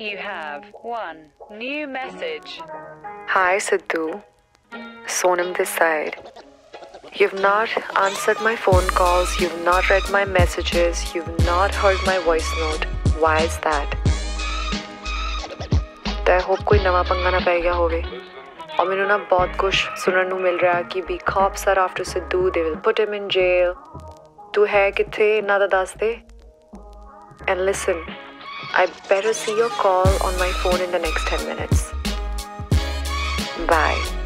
You have one new message. Hi, Sidhu. Sonam this side. You've not answered my phone calls, you've not read my messages, you've not heard my voice note. Why is that? ਤੈ hope ਕੋਈ ਨਵਾਂ ਪੰਗਾ ਨਾ ਪੈ ਗਿਆ ਹੋਵੇ ਔਰ ਮੈਨੂੰ ਨਾ ਬਹੁਤ ਕੁਝ ਸੁਣਨ ਨੂੰ ਮਿਲ ਰਿਹਾ ਕਿ ਵੀ cops are after Sidhu they will put him in jail ਤੂੰ ਹੈ ਕਿੱਥੇ ਇਹਨਾਂ ਦਾ ਦੱਸ ਦੇ and listen I better see your call on my phone in the next 10 minutes. Bye